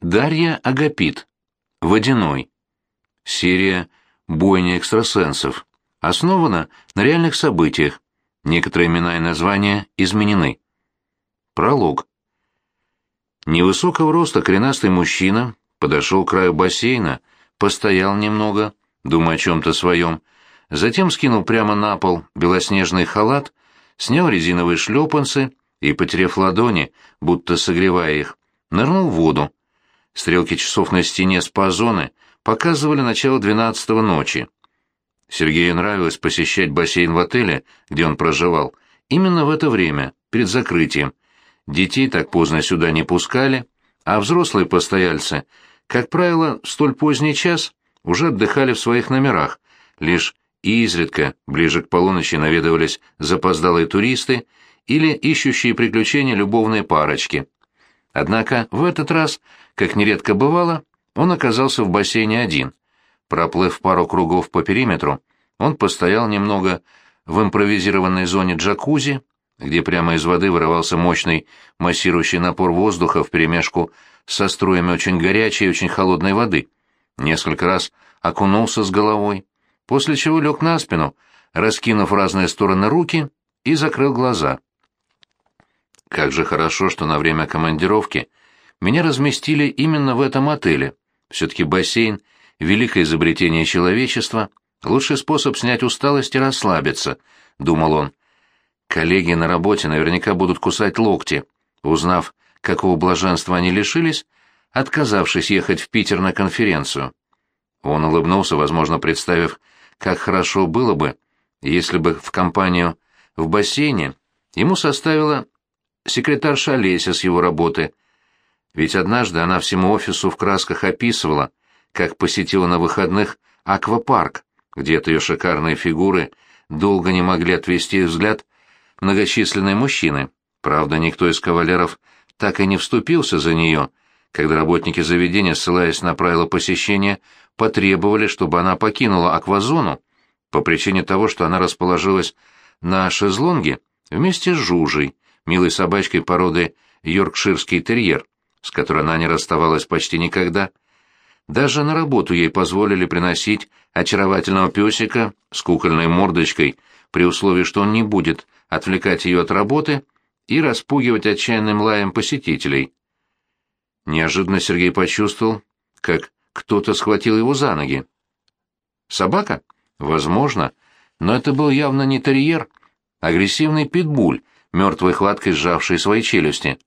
Дарья Агапит. Водяной. Серия «Бойня экстрасенсов». Основана на реальных событиях. Некоторые имена и названия изменены. Пролог. Невысокого роста коренастый мужчина подошел к краю бассейна, постоял немного, думая о чем-то своем, затем скинул прямо на пол белоснежный халат, снял резиновые шлепанцы и, потеряв ладони, будто согревая их, нырнул в воду. Стрелки часов на стене спа-зоны показывали начало двенадцатого ночи. Сергею нравилось посещать бассейн в отеле, где он проживал, именно в это время, перед закрытием. Детей так поздно сюда не пускали, а взрослые постояльцы, как правило, в столь поздний час уже отдыхали в своих номерах, лишь изредка, ближе к полуночи, наведывались запоздалые туристы или ищущие приключения любовные парочки. Однако в этот раз, как нередко бывало, он оказался в бассейне один. Проплыв пару кругов по периметру, он постоял немного в импровизированной зоне джакузи, где прямо из воды вырывался мощный массирующий напор воздуха вперемешку со струями очень горячей и очень холодной воды. Несколько раз окунулся с головой, после чего лег на спину, раскинув в разные стороны руки и закрыл глаза. Как же хорошо, что на время командировки меня разместили именно в этом отеле. Все-таки бассейн — великое изобретение человечества, лучший способ снять усталость и расслабиться, — думал он. Коллеги на работе наверняка будут кусать локти, узнав, какого блаженства они лишились, отказавшись ехать в Питер на конференцию. Он улыбнулся, возможно, представив, как хорошо было бы, если бы в компанию в бассейне ему составила секретарша Олеся с его работы. Ведь однажды она всему офису в красках описывала, как посетила на выходных аквапарк, где от ее шикарные фигуры долго не могли отвести взгляд многочисленные мужчины. Правда, никто из кавалеров так и не вступился за нее, когда работники заведения, ссылаясь на правила посещения, потребовали, чтобы она покинула аквазону по причине того, что она расположилась на шезлонге вместе с Жужей, милой собачкой породы йоркширский терьер, с которой она не расставалась почти никогда. Даже на работу ей позволили приносить очаровательного песика с кукольной мордочкой, при условии, что он не будет отвлекать ее от работы и распугивать отчаянным лаем посетителей. Неожиданно Сергей почувствовал, как кто-то схватил его за ноги. Собака? Возможно, но это был явно не терьер, агрессивный питбуль, мертвой хваткой сжавший свои челюсти.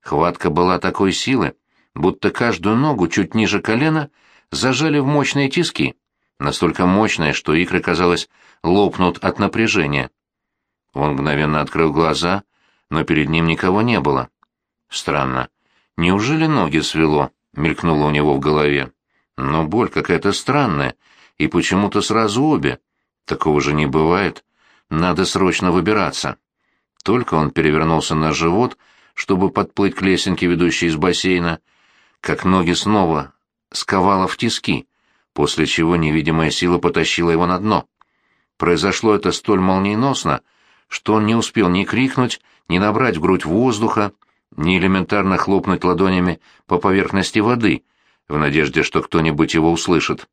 Хватка была такой силы, будто каждую ногу чуть ниже колена зажали в мощные тиски, настолько мощные, что икры, казалось, лопнут от напряжения. Он мгновенно открыл глаза, но перед ним никого не было. Странно. Неужели ноги свело? мелькнуло у него в голове. Но боль какая-то странная, и почему-то сразу обе. Такого же не бывает. Надо срочно выбираться. Только он перевернулся на живот, чтобы подплыть к лесенке, ведущей из бассейна, как ноги снова сковало в тиски, после чего невидимая сила потащила его на дно. Произошло это столь молниеносно, что он не успел ни крикнуть, ни набрать в грудь воздуха, ни элементарно хлопнуть ладонями по поверхности воды, в надежде, что кто-нибудь его услышит.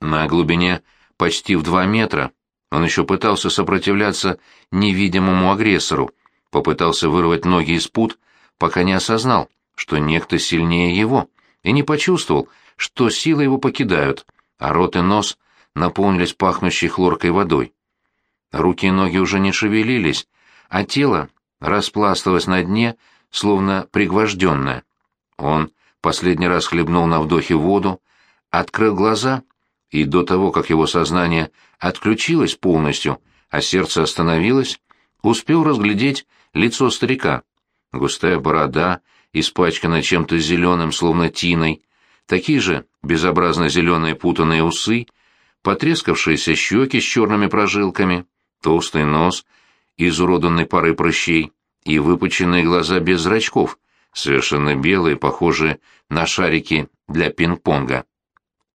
На глубине почти в два метра он еще пытался сопротивляться невидимому агрессору, попытался вырвать ноги из пут, пока не осознал, что некто сильнее его, и не почувствовал, что силы его покидают, а рот и нос наполнились пахнущей хлоркой водой. Руки и ноги уже не шевелились, а тело распласталось на дне, словно пригвожденное. Он последний раз хлебнул на вдохе воду, открыл глаза и до того, как его сознание отключилось полностью, а сердце остановилось, успел разглядеть лицо старика. Густая борода, испачканная чем-то зеленым, словно тиной, такие же безобразно зеленые путанные усы, потрескавшиеся щеки с черными прожилками, толстый нос, изуродованный парой прыщей, и выпученные глаза без зрачков, совершенно белые, похожие на шарики для пинг-понга.